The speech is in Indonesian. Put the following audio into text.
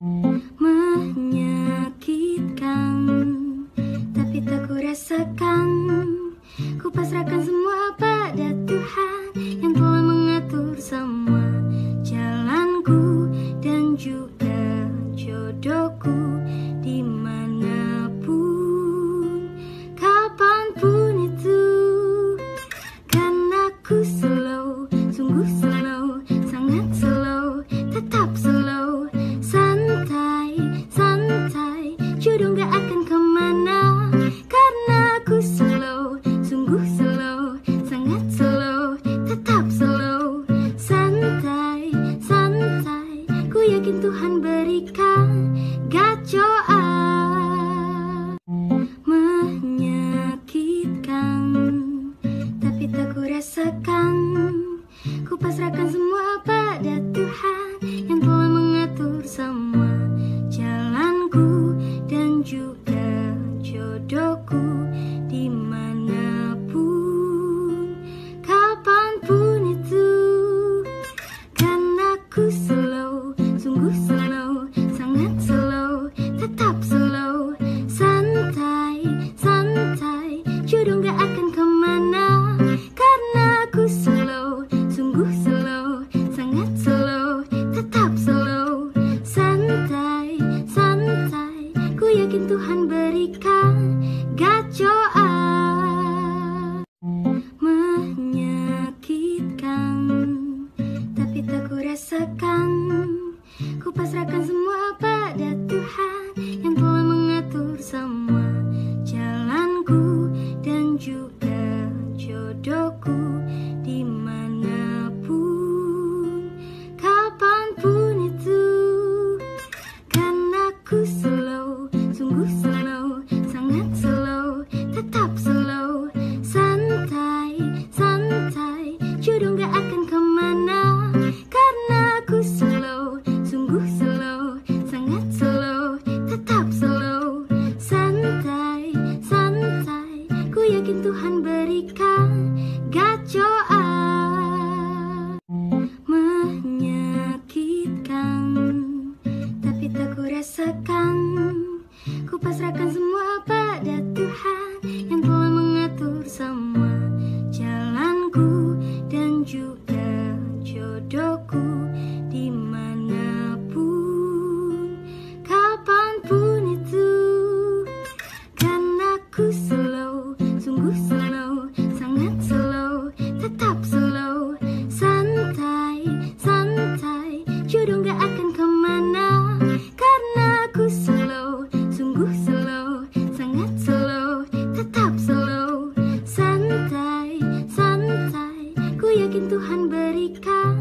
Menyakitkan Tapi tak ku rasakan Ku pasrahkan semua pada Tuhan Yang telah mengatur semua Jalanku dan juga jodohku Di mana pun Kapan pun itu. Karena ku slow Sungguh Ku yakin Tuhan berikan Gacoa Menyakitkan Tapi tak ku rasakan Ku pasrahkan yakin Tuhan berikan Gacoa Menyakitkan Tapi tak ku rasakan Ku pasrahkan semua pada Tuhan Yang telah mengatur semua Jalanku dan juga yakin Tuhan berikan Gacoa Menyakitkan Tapi tak ku rasakan Ku pasrahkan semua yakin Tuhan berikan